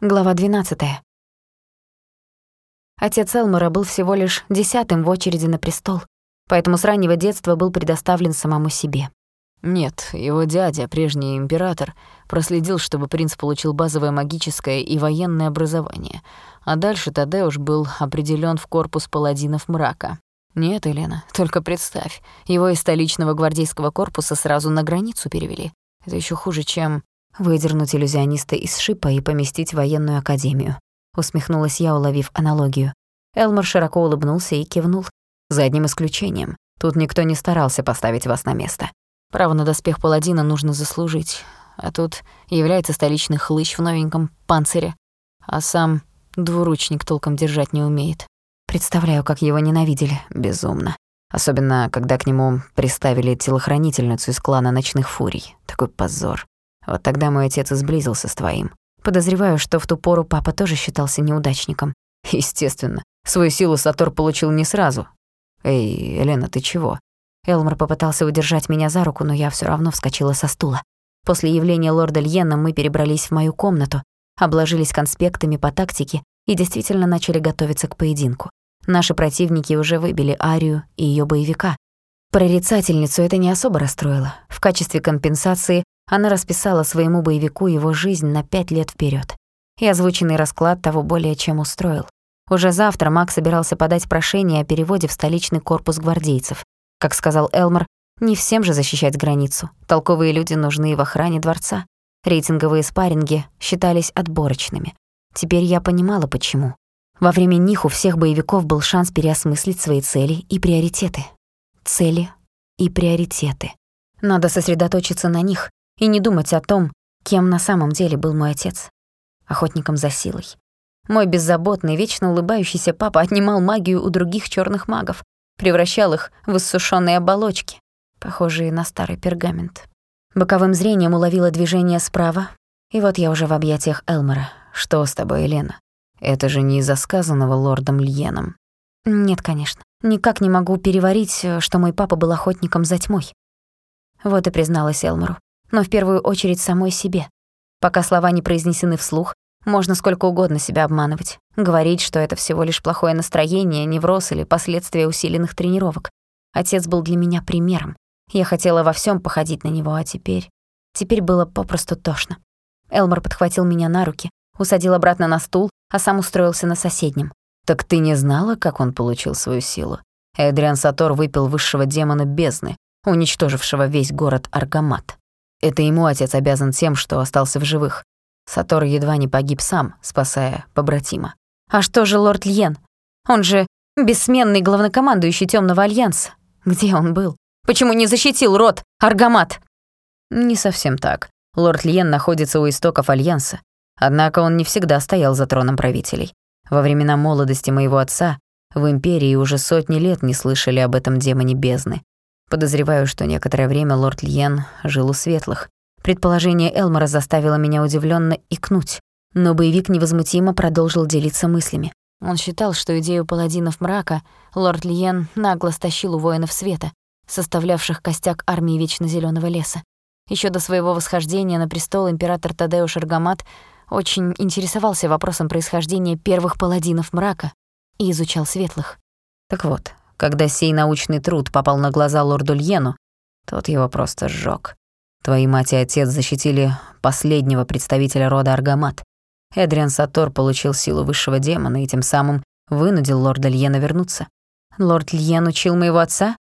Глава 12. Отец Элмора был всего лишь десятым в очереди на престол, поэтому с раннего детства был предоставлен самому себе. Нет, его дядя, прежний император, проследил, чтобы принц получил базовое магическое и военное образование, а дальше Тадеуш был определен в корпус паладинов мрака. Нет, Елена, только представь, его из столичного гвардейского корпуса сразу на границу перевели. Это еще хуже, чем Выдернуть иллюзиониста из шипа и поместить в военную академию. Усмехнулась я, уловив аналогию. Элмор широко улыбнулся и кивнул. За одним исключением. Тут никто не старался поставить вас на место. Право на доспех паладина нужно заслужить. А тут является столичный хлыщ в новеньком панцире. А сам двуручник толком держать не умеет. Представляю, как его ненавидели. Безумно. Особенно, когда к нему приставили телохранительницу из клана Ночных Фурий. Такой позор. Вот тогда мой отец и сблизился с твоим. Подозреваю, что в ту пору папа тоже считался неудачником. Естественно. Свою силу Сатор получил не сразу. Эй, Елена, ты чего? Элмор попытался удержать меня за руку, но я всё равно вскочила со стула. После явления лорда Льена мы перебрались в мою комнату, обложились конспектами по тактике и действительно начали готовиться к поединку. Наши противники уже выбили Арию и её боевика. Прорицательницу это не особо расстроило. В качестве компенсации она расписала своему боевику его жизнь на пять лет вперед. И озвученный расклад того более чем устроил. Уже завтра Мак собирался подать прошение о переводе в столичный корпус гвардейцев. Как сказал Элмор, не всем же защищать границу. Толковые люди нужны и в охране дворца. Рейтинговые спарринги считались отборочными. Теперь я понимала, почему. Во время них у всех боевиков был шанс переосмыслить свои цели и приоритеты. Цели и приоритеты. Надо сосредоточиться на них, и не думать о том, кем на самом деле был мой отец. Охотником за силой. Мой беззаботный, вечно улыбающийся папа отнимал магию у других черных магов, превращал их в иссушённые оболочки, похожие на старый пергамент. Боковым зрением уловила движение справа, и вот я уже в объятиях Элмора. «Что с тобой, Елена? Это же не из-за сказанного лордом Льеном». «Нет, конечно. Никак не могу переварить, что мой папа был охотником за тьмой». Вот и призналась Элмору но в первую очередь самой себе. Пока слова не произнесены вслух, можно сколько угодно себя обманывать, говорить, что это всего лишь плохое настроение, невроз или последствия усиленных тренировок. Отец был для меня примером. Я хотела во всем походить на него, а теперь... Теперь было попросту тошно. Элмор подхватил меня на руки, усадил обратно на стул, а сам устроился на соседнем. «Так ты не знала, как он получил свою силу?» Эдриан Сатор выпил высшего демона бездны, уничтожившего весь город Аргамат. Это ему отец обязан тем, что остался в живых. Сатор едва не погиб сам, спасая побратима. А что же лорд Льен? Он же бессменный главнокомандующий Темного Альянса. Где он был? Почему не защитил род Аргамат? Не совсем так. Лорд Льен находится у истоков Альянса. Однако он не всегда стоял за троном правителей. Во времена молодости моего отца в Империи уже сотни лет не слышали об этом демоне бездны. Подозреваю, что некоторое время лорд Льен жил у светлых. Предположение Элмора заставило меня удивленно икнуть, но боевик невозмутимо продолжил делиться мыслями. Он считал, что идею паладинов мрака лорд Льен нагло стащил у воинов света, составлявших костяк армии Вечно Зелёного леса. Еще до своего восхождения на престол император Тадеуш Аргамат очень интересовался вопросом происхождения первых паладинов мрака и изучал светлых. Так вот, когда сей научный труд попал на глаза лорду Льену, тот его просто сжёг. Твои мать и отец защитили последнего представителя рода Аргамат. Эдриан Сатор получил силу высшего демона и тем самым вынудил лорда Льена вернуться. Лорд Льен учил моего отца?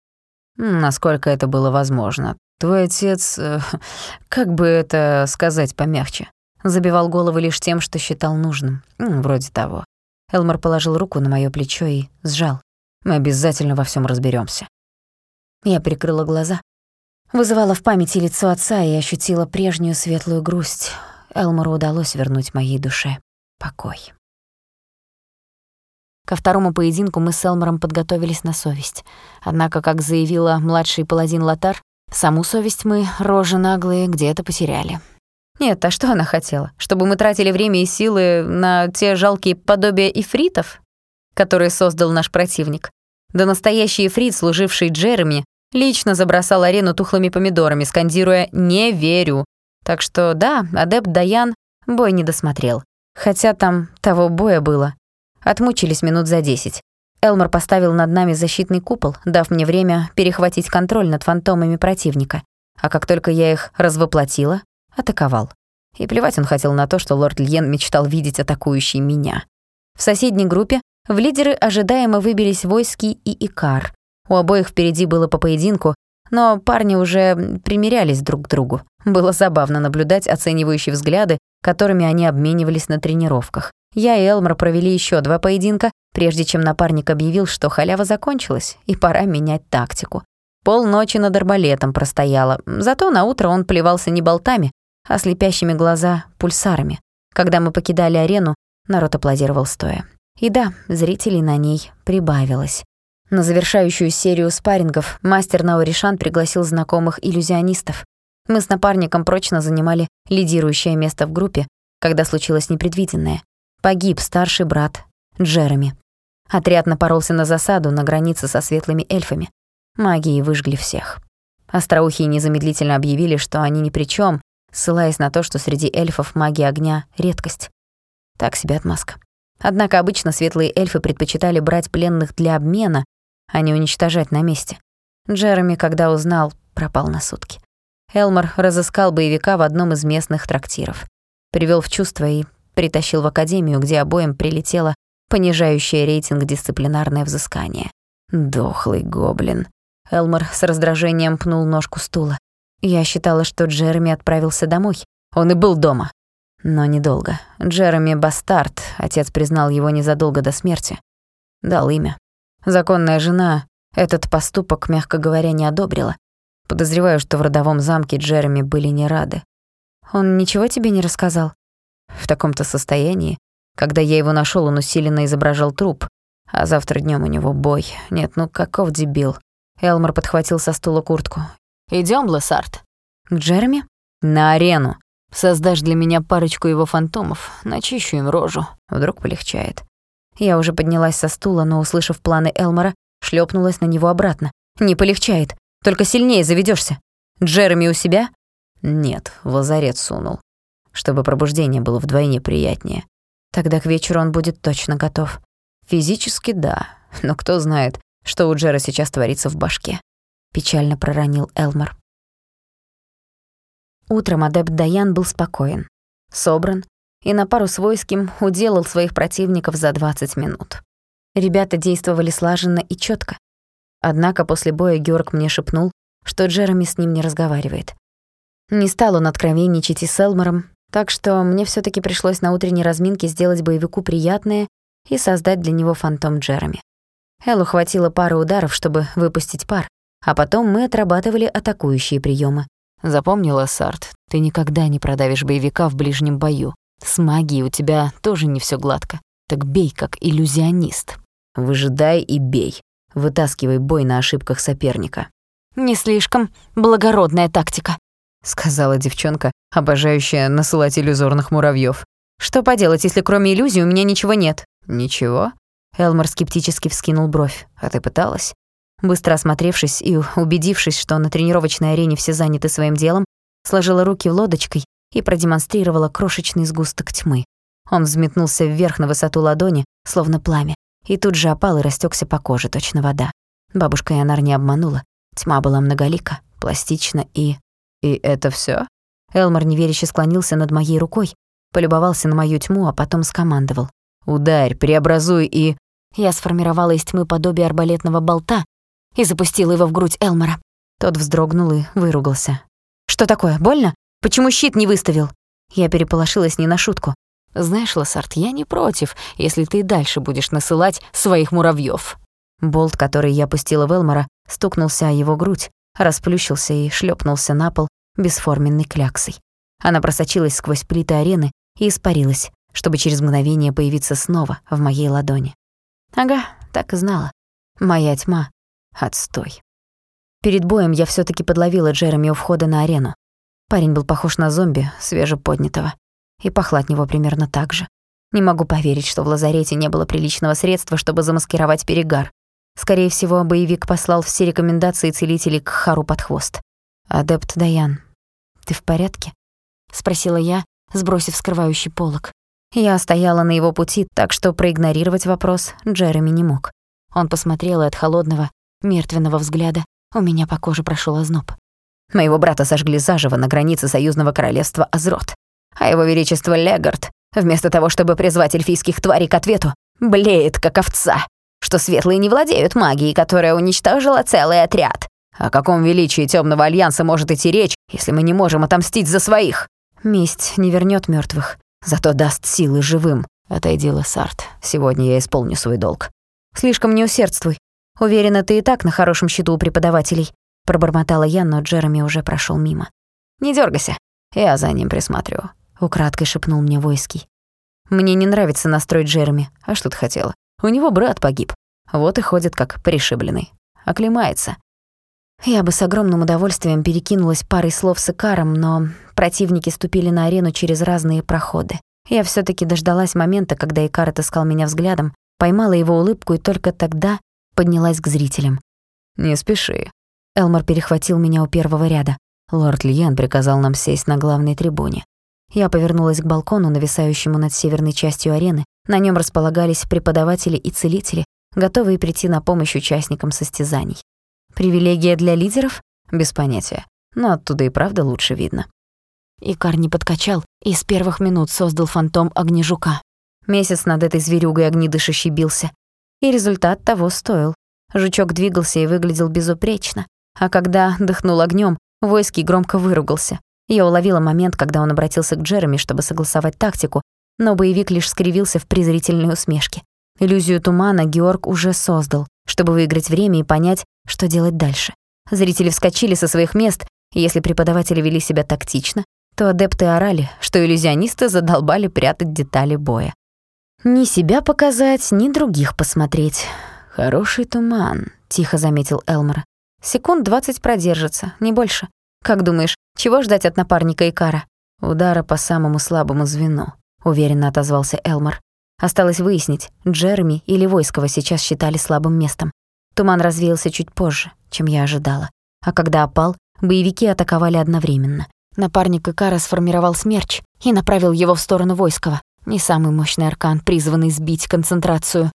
Насколько это было возможно. Твой отец, э, как бы это сказать помягче, забивал голову лишь тем, что считал нужным. Вроде того. Элмор положил руку на моё плечо и сжал. Мы обязательно во всем разберемся. Я прикрыла глаза. Вызывала в памяти лицо отца и ощутила прежнюю светлую грусть. Элмору удалось вернуть моей душе покой. Ко второму поединку мы с Элмором подготовились на совесть. Однако, как заявила младший паладин Лотар, саму совесть мы, рожи наглые, где-то потеряли. Нет, а что она хотела? Чтобы мы тратили время и силы на те жалкие подобия ифритов, которые создал наш противник? Да настоящий эфрит, служивший Джереми, лично забросал арену тухлыми помидорами, скандируя «Не верю». Так что да, адепт Даян бой не досмотрел. Хотя там того боя было. Отмучились минут за десять. Элмор поставил над нами защитный купол, дав мне время перехватить контроль над фантомами противника. А как только я их развоплотила, атаковал. И плевать он хотел на то, что лорд Льен мечтал видеть атакующий меня. В соседней группе в лидеры ожидаемо выбились Войски и Икар. У обоих впереди было по поединку, но парни уже примерялись друг к другу. Было забавно наблюдать оценивающие взгляды, которыми они обменивались на тренировках. Я и Элмор провели еще два поединка, прежде чем напарник объявил, что халява закончилась, и пора менять тактику. Полночи над арбалетом простояла, зато на утро он плевался не болтами, а слепящими глаза пульсарами. Когда мы покидали арену, народ аплодировал стоя. И да, зрителей на ней прибавилось. На завершающую серию спаррингов мастер Науришан пригласил знакомых иллюзионистов. Мы с напарником прочно занимали лидирующее место в группе, когда случилось непредвиденное. Погиб старший брат Джереми. Отряд напоролся на засаду на границе со светлыми эльфами. Магии выжгли всех. Остроухие незамедлительно объявили, что они ни при чем, ссылаясь на то, что среди эльфов магия огня — редкость. Так себе отмазка. Однако обычно светлые эльфы предпочитали брать пленных для обмена, а не уничтожать на месте. Джереми, когда узнал, пропал на сутки. Элмор разыскал боевика в одном из местных трактиров. Привел в чувство и притащил в академию, где обоим прилетело понижающее рейтинг дисциплинарное взыскание. Дохлый гоблин. Элмор с раздражением пнул ножку стула. Я считала, что Джереми отправился домой. Он и был дома. Но недолго. Джереми Бастард, отец признал его незадолго до смерти. Дал имя. Законная жена этот поступок, мягко говоря, не одобрила. Подозреваю, что в родовом замке Джереми были не рады. Он ничего тебе не рассказал? В таком-то состоянии. Когда я его нашел, он усиленно изображал труп. А завтра днем у него бой. Нет, ну каков дебил. Элмор подхватил со стула куртку. Идем, Лассард. К Джереми? На арену. Создашь для меня парочку его фантомов, начищу им рожу. Вдруг полегчает. Я уже поднялась со стула, но, услышав планы Элмора, шлепнулась на него обратно. Не полегчает, только сильнее заведешься. Джереми у себя? Нет, в лазарет сунул. Чтобы пробуждение было вдвойне приятнее. Тогда к вечеру он будет точно готов. Физически да, но кто знает, что у Джера сейчас творится в башке. Печально проронил Элмор. Утром адепт Даян был спокоен, собран и на пару с войским уделал своих противников за 20 минут. Ребята действовали слаженно и четко. Однако после боя Георг мне шепнул, что Джереми с ним не разговаривает. Не стал он откровенничать и с Элмором, так что мне все таки пришлось на утренней разминке сделать боевику приятное и создать для него фантом Джереми. Эллу хватило пары ударов, чтобы выпустить пар, а потом мы отрабатывали атакующие приемы. Запомнила, Сарт, ты никогда не продавишь боевика в ближнем бою. С магией у тебя тоже не все гладко. Так бей, как иллюзионист. Выжидай и бей. Вытаскивай бой на ошибках соперника. Не слишком благородная тактика, сказала девчонка, обожающая насылать иллюзорных муравьев. Что поделать, если кроме иллюзий у меня ничего нет? Ничего? Элмор скептически вскинул бровь. А ты пыталась? Быстро осмотревшись и убедившись, что на тренировочной арене все заняты своим делом, сложила руки лодочкой и продемонстрировала крошечный сгусток тьмы. Он взметнулся вверх на высоту ладони, словно пламя, и тут же опал и растекся по коже, точно вода. Бабушка Янар не обманула. Тьма была многолика, пластична и... «И это все? Элмор неверяще склонился над моей рукой, полюбовался на мою тьму, а потом скомандовал. «Ударь, преобразуй и...» Я сформировала из тьмы подобие арбалетного болта и запустила его в грудь Элмора. Тот вздрогнул и выругался. «Что такое, больно? Почему щит не выставил?» Я переполошилась не на шутку. «Знаешь, Лассард, я не против, если ты и дальше будешь насылать своих муравьёв». Болт, который я пустила в Элмора, стукнулся о его грудь, расплющился и шлепнулся на пол бесформенной кляксой. Она просочилась сквозь плиты арены и испарилась, чтобы через мгновение появиться снова в моей ладони. Ага, так и знала. Моя тьма Отстой. Перед боем я все таки подловила Джереми у входа на арену. Парень был похож на зомби, свежеподнятого. И пахло от него примерно так же. Не могу поверить, что в лазарете не было приличного средства, чтобы замаскировать перегар. Скорее всего, боевик послал все рекомендации целителей к Хару под хвост. «Адепт Даян, ты в порядке?» — спросила я, сбросив скрывающий полог. Я стояла на его пути, так что проигнорировать вопрос Джереми не мог. Он посмотрел и от холодного, мертвенного взгляда у меня по коже прошел озноб. Моего брата сожгли заживо на границе союзного королевства Азрот, а его величество Легард, вместо того, чтобы призвать эльфийских тварей к ответу, блеет, как овца, что светлые не владеют магией, которая уничтожила целый отряд. О каком величии Темного Альянса может идти речь, если мы не можем отомстить за своих? Месть не вернет мертвых, зато даст силы живым. Отойди, Лессард. Сегодня я исполню свой долг. Слишком не усердствуй. Уверена, ты и так на хорошем счету у преподавателей. Пробормотала я, но Джереми уже прошел мимо. Не дергайся, я за ним присматриваю. Украдкой шепнул мне Войский. Мне не нравится настрой Джереми. А что ты хотела? У него брат погиб. Вот и ходит как пришибленный. Оклемается. Я бы с огромным удовольствием перекинулась парой слов с Икаром, но противники ступили на арену через разные проходы. Я все таки дождалась момента, когда Икар отыскал меня взглядом, поймала его улыбку и только тогда поднялась к зрителям. «Не спеши». Элмор перехватил меня у первого ряда. Лорд Лиен приказал нам сесть на главной трибуне. Я повернулась к балкону, нависающему над северной частью арены. На нем располагались преподаватели и целители, готовые прийти на помощь участникам состязаний. Привилегия для лидеров? Без понятия. Но оттуда и правда лучше видно. Икар не подкачал и с первых минут создал фантом огнежука. Месяц над этой зверюгой огнедышащий бился. И результат того стоил. Жучок двигался и выглядел безупречно. А когда дыхнул огнем, Войский громко выругался. Я уловила момент, когда он обратился к Джереми, чтобы согласовать тактику, но боевик лишь скривился в презрительной усмешке. Иллюзию тумана Георг уже создал, чтобы выиграть время и понять, что делать дальше. Зрители вскочили со своих мест, и если преподаватели вели себя тактично, то адепты орали, что иллюзионисты задолбали прятать детали боя. Ни себя показать, ни других посмотреть. «Хороший туман», — тихо заметил Элмор. «Секунд двадцать продержится, не больше. Как думаешь, чего ждать от напарника Икара?» «Удара по самому слабому звену», — уверенно отозвался Элмор. Осталось выяснить, Джереми или Войского сейчас считали слабым местом. Туман развеялся чуть позже, чем я ожидала. А когда опал, боевики атаковали одновременно. Напарник Икара сформировал смерч и направил его в сторону Войского. Не самый мощный аркан, призванный сбить концентрацию.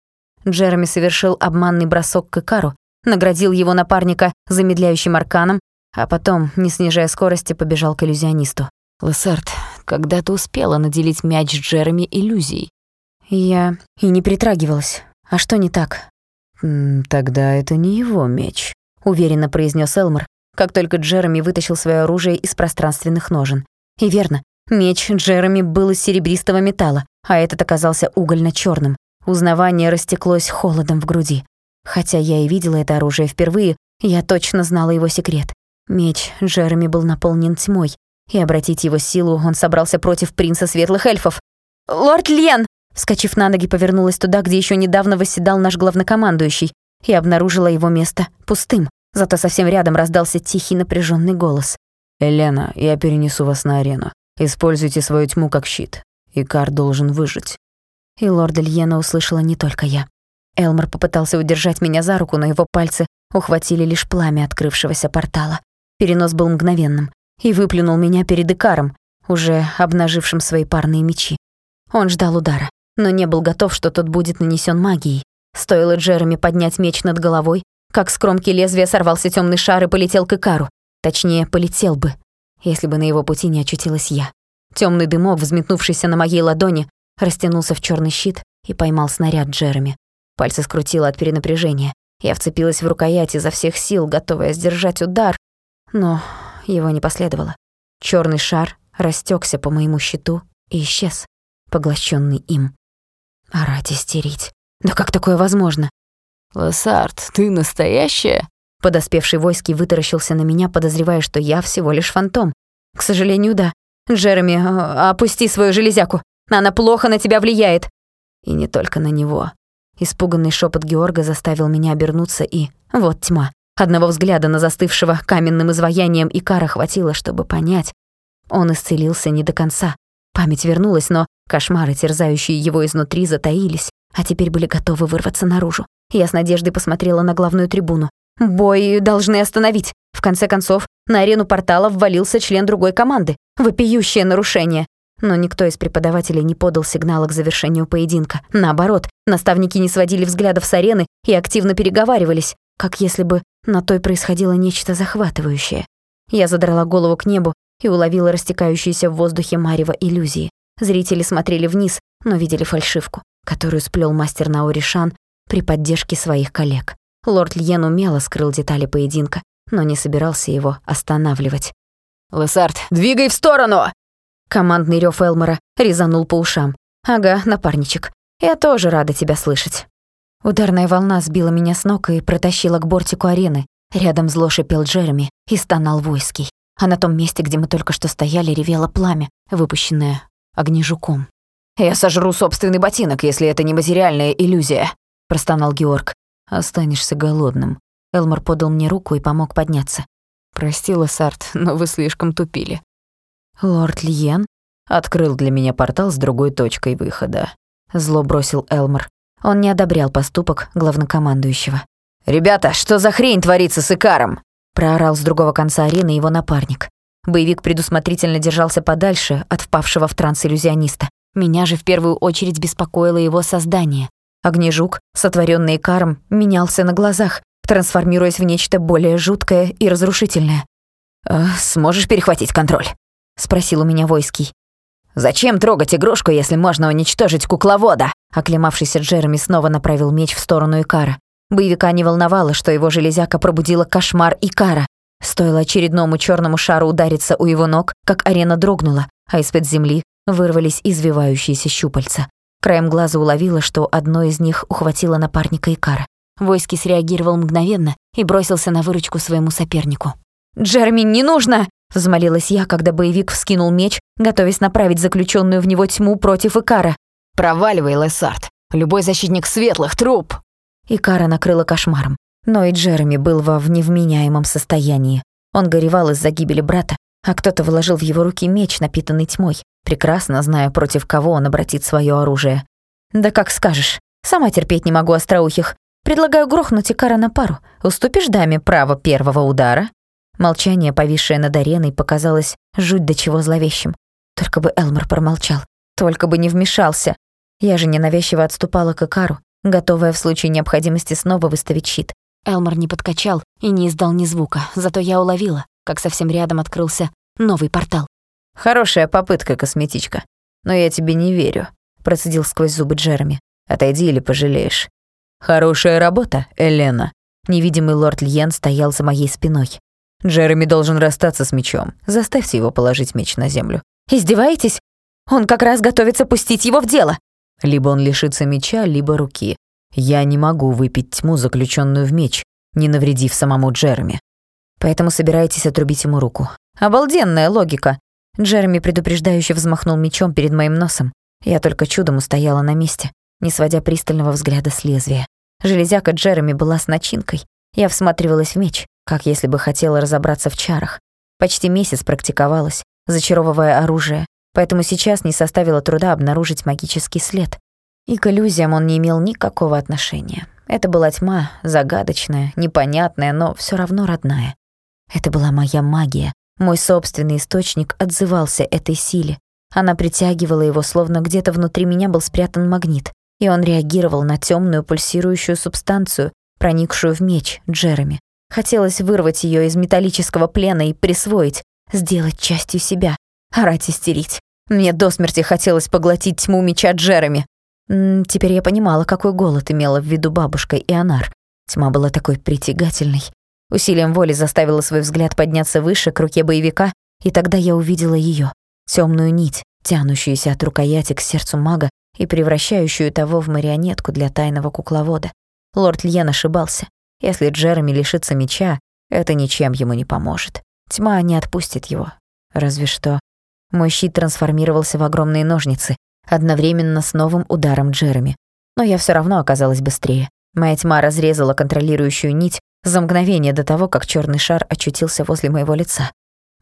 Джереми совершил обманный бросок к Икару, наградил его напарника замедляющим арканом, а потом, не снижая скорости, побежал к иллюзионисту. «Лессард, когда ты успела наделить мяч Джереми иллюзией?» Я и не притрагивалась. А что не так? «Тогда это не его меч», — уверенно произнес Элмор, как только Джереми вытащил свое оружие из пространственных ножен. И верно, меч Джереми был из серебристого металла, а этот оказался угольно черным Узнавание растеклось холодом в груди. Хотя я и видела это оружие впервые, я точно знала его секрет. Меч Джереми был наполнен тьмой, и обратить его силу он собрался против принца светлых эльфов. «Лорд Лен!» Вскочив на ноги, повернулась туда, где еще недавно восседал наш главнокомандующий, и обнаружила его место пустым. Зато совсем рядом раздался тихий напряженный голос. «Елена, я перенесу вас на арену. Используйте свою тьму как щит. Икар должен выжить». И лорда Льена услышала не только я. Элмор попытался удержать меня за руку, но его пальцы ухватили лишь пламя открывшегося портала. Перенос был мгновенным и выплюнул меня перед Икаром, уже обнажившим свои парные мечи. Он ждал удара но не был готов, что тот будет нанесен магией. Стоило Джереми поднять меч над головой, как с кромки лезвия сорвался темный шар и полетел к Икару. Точнее, полетел бы, если бы на его пути не очутилась я. Темный дымок, взметнувшийся на моей ладони, растянулся в черный щит и поймал снаряд Джереми. Пальцы скрутило от перенапряжения. Я вцепилась в рукоять изо всех сил, готовая сдержать удар, но его не последовало. Черный шар растекся по моему щиту и исчез, поглощенный им. Орать истерить. Да как такое возможно? «Лассард, ты настоящая?» Подоспевший войски вытаращился на меня, подозревая, что я всего лишь фантом. К сожалению, да. Джереми, а, опусти свою железяку. Она плохо на тебя влияет. И не только на него. Испуганный шепот Георга заставил меня обернуться, и вот тьма. Одного взгляда на застывшего каменным изваянием Икара хватило, чтобы понять. Он исцелился не до конца. Память вернулась, но кошмары, терзающие его изнутри, затаились, а теперь были готовы вырваться наружу. Я с надеждой посмотрела на главную трибуну. Бой должны остановить. В конце концов, на арену портала ввалился член другой команды. Вопиющее нарушение. но никто из преподавателей не подал сигнала к завершению поединка. Наоборот, наставники не сводили взглядов с арены и активно переговаривались, как если бы на той происходило нечто захватывающее. Я задрала голову к небу и уловила растекающиеся в воздухе марево иллюзии. Зрители смотрели вниз, но видели фальшивку, которую сплел мастер Науришан при поддержке своих коллег. Лорд Льен умело скрыл детали поединка, но не собирался его останавливать. «Лессард, двигай в сторону!» Командный рёв Элмора резанул по ушам. «Ага, напарничек, я тоже рада тебя слышать». Ударная волна сбила меня с ног и протащила к бортику арены. Рядом зло шипел Джереми и стонал войский. А на том месте, где мы только что стояли, ревело пламя, выпущенное огнежуком. «Я сожру собственный ботинок, если это не материальная иллюзия», — простонал Георг. «Останешься голодным». Элмор подал мне руку и помог подняться. «Прости, Лассард, но вы слишком тупили». «Лорд Льен?» Открыл для меня портал с другой точкой выхода. Зло бросил Элмор. Он не одобрял поступок главнокомандующего. «Ребята, что за хрень творится с Икаром?» Проорал с другого конца арены его напарник. Боевик предусмотрительно держался подальше от впавшего в транс иллюзиониста. Меня же в первую очередь беспокоило его создание. Огнежук, сотворенный Икаром, менялся на глазах, трансформируясь в нечто более жуткое и разрушительное. «Э, «Сможешь перехватить контроль?» — спросил у меня Войский. «Зачем трогать игрушку, если можно уничтожить кукловода?» Оклемавшийся Джереми снова направил меч в сторону Икара. Боевика не волновало, что его железяка пробудила кошмар Икара. Стоило очередному черному шару удариться у его ног, как арена дрогнула, а из-под земли вырвались извивающиеся щупальца. Краем глаза уловила, что одно из них ухватило напарника Икара. Войски среагировал мгновенно и бросился на выручку своему сопернику. «Джерми, не нужно!» — взмолилась я, когда боевик вскинул меч, готовясь направить заключенную в него тьму против Икара. «Проваливай, Лессард! Любой защитник светлых — труп!» Икара накрыла кошмаром. Но и Джереми был во невменяемом состоянии. Он горевал из-за гибели брата, а кто-то вложил в его руки меч, напитанный тьмой, прекрасно зная, против кого он обратит свое оружие. «Да как скажешь. Сама терпеть не могу остроухих. Предлагаю грохнуть Икара на пару. Уступишь даме право первого удара?» Молчание, повисшее над ареной, показалось жуть до чего зловещим. Только бы Элмор промолчал. Только бы не вмешался. Я же ненавязчиво отступала к Икару, готовая в случае необходимости снова выставить щит. Элмор не подкачал и не издал ни звука, зато я уловила, как совсем рядом открылся новый портал. «Хорошая попытка, косметичка, но я тебе не верю», — процедил сквозь зубы Джереми. «Отойди или пожалеешь». «Хорошая работа, Элена». Невидимый лорд Льен стоял за моей спиной. «Джереми должен расстаться с мечом. Заставьте его положить меч на землю». «Издеваетесь? Он как раз готовится пустить его в дело». Либо он лишится меча, либо руки. Я не могу выпить тьму, заключенную в меч, не навредив самому Джереми. Поэтому собираетесь отрубить ему руку. Обалденная логика. Джереми предупреждающе взмахнул мечом перед моим носом. Я только чудом устояла на месте, не сводя пристального взгляда с лезвия. Железяка Джереми была с начинкой. Я всматривалась в меч, как если бы хотела разобраться в чарах. Почти месяц практиковалась, зачаровывая оружие, поэтому сейчас не составило труда обнаружить магический след. И к иллюзиям он не имел никакого отношения. Это была тьма, загадочная, непонятная, но все равно родная. Это была моя магия. Мой собственный источник отзывался этой силе. Она притягивала его, словно где-то внутри меня был спрятан магнит, и он реагировал на темную пульсирующую субстанцию, проникшую в меч Джереми. Хотелось вырвать ее из металлического плена и присвоить, сделать частью себя, орать истерить. Мне до смерти хотелось поглотить тьму меча Джереми. М -м, теперь я понимала, какой голод имела в виду бабушка Ионар. Тьма была такой притягательной. Усилием воли заставила свой взгляд подняться выше, к руке боевика, и тогда я увидела ее, темную нить, тянущуюся от рукояти к сердцу мага и превращающую того в марионетку для тайного кукловода. Лорд Льен ошибался. Если Джереми лишится меча, это ничем ему не поможет. Тьма не отпустит его. Разве что мой щит трансформировался в огромные ножницы, одновременно с новым ударом Джереми. Но я все равно оказалась быстрее. Моя тьма разрезала контролирующую нить за мгновение до того, как черный шар очутился возле моего лица.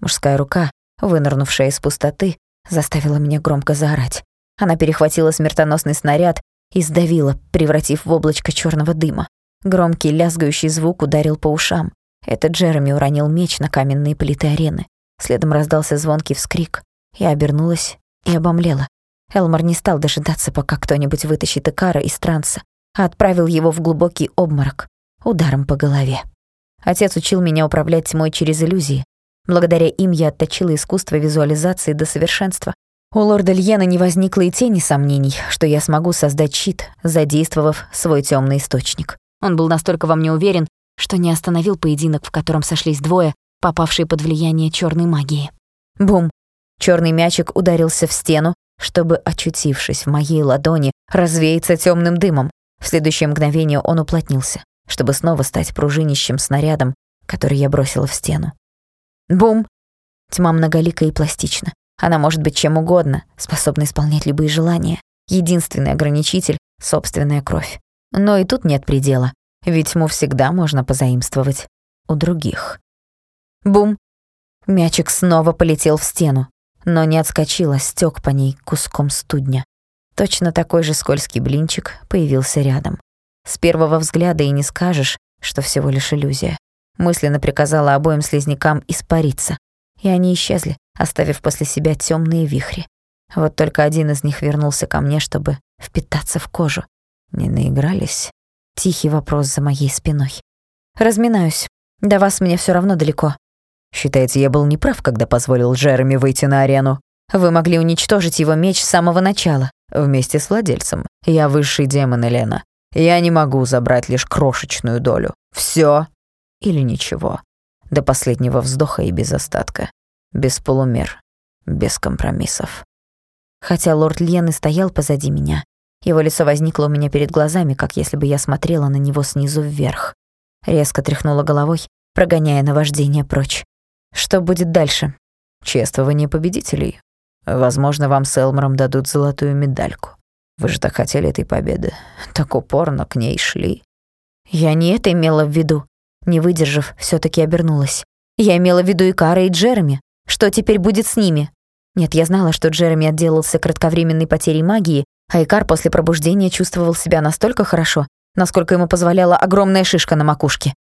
Мужская рука, вынырнувшая из пустоты, заставила меня громко заорать. Она перехватила смертоносный снаряд и сдавила, превратив в облачко черного дыма. Громкий лязгающий звук ударил по ушам. Это Джереми уронил меч на каменные плиты арены. Следом раздался звонкий вскрик. Я обернулась и обомлела. Элмор не стал дожидаться, пока кто-нибудь вытащит Икара из транса, а отправил его в глубокий обморок ударом по голове. Отец учил меня управлять тьмой через иллюзии. Благодаря им я отточила искусство визуализации до совершенства. У лорда Льена не возникло и тени сомнений, что я смогу создать щит, задействовав свой темный источник. Он был настолько во мне уверен, что не остановил поединок, в котором сошлись двое, попавшие под влияние черной магии. Бум! Черный мячик ударился в стену, чтобы, очутившись в моей ладони, развеяться темным дымом. В следующее мгновение он уплотнился, чтобы снова стать пружинищем снарядом, который я бросила в стену. Бум! Тьма многолика и пластична. Она может быть чем угодно, способна исполнять любые желания. Единственный ограничитель — собственная кровь. Но и тут нет предела, ведь тьму всегда можно позаимствовать у других. Бум! Мячик снова полетел в стену, но не отскочил, а стёк по ней куском студня. Точно такой же скользкий блинчик появился рядом. С первого взгляда и не скажешь, что всего лишь иллюзия. Мысленно приказала обоим слизнякам испариться, и они исчезли, оставив после себя темные вихри. Вот только один из них вернулся ко мне, чтобы впитаться в кожу. Не наигрались? Тихий вопрос за моей спиной. Разминаюсь. До вас мне все равно далеко. Считаете, я был неправ, когда позволил Джереми выйти на арену? Вы могли уничтожить его меч с самого начала. Вместе с владельцем. Я высший демон, Елена. Я не могу забрать лишь крошечную долю. Все или ничего. До последнего вздоха и без остатка. Без полумер. Без компромиссов. Хотя лорд Льен и стоял позади меня, его лицо возникло у меня перед глазами, как если бы я смотрела на него снизу вверх. Резко тряхнула головой, прогоняя наваждение прочь. Что будет дальше? Чествование победителей. Возможно, вам с Элмором дадут золотую медальку. Вы же так хотели этой победы. Так упорно к ней шли. Я не это имела в виду. Не выдержав, все таки обернулась. Я имела в виду и Кара, и Джереми. Что теперь будет с ними? Нет, я знала, что Джереми отделался кратковременной потерей магии, а Икар после пробуждения чувствовал себя настолько хорошо, насколько ему позволяла огромная шишка на макушке.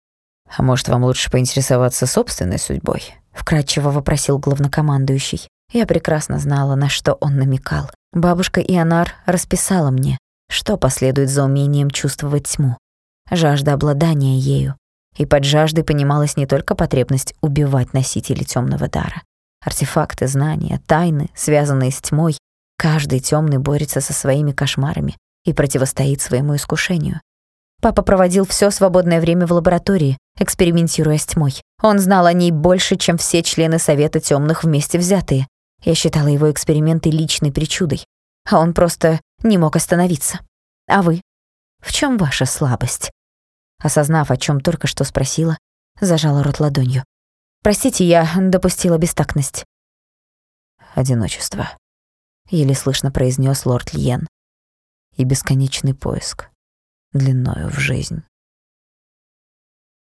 «А может, вам лучше поинтересоваться собственной судьбой?» — вкратчиво вопросил главнокомандующий. Я прекрасно знала, на что он намекал. Бабушка Ионар расписала мне, что последует за умением чувствовать тьму. Жажда обладания ею. И под жаждой понималась не только потребность убивать носителей темного дара. Артефакты, знания, тайны, связанные с тьмой. Каждый темный борется со своими кошмарами и противостоит своему искушению. Папа проводил все свободное время в лаборатории, экспериментируя с тьмой. Он знал о ней больше, чем все члены Совета Темных вместе взятые. Я считала его эксперименты личной причудой, а он просто не мог остановиться. А вы? В чем ваша слабость? Осознав, о чем только что спросила, зажала рот ладонью. Простите, я допустила бестактность. Одиночество. Еле слышно произнес лорд Льен. И бесконечный поиск длиною в жизнь.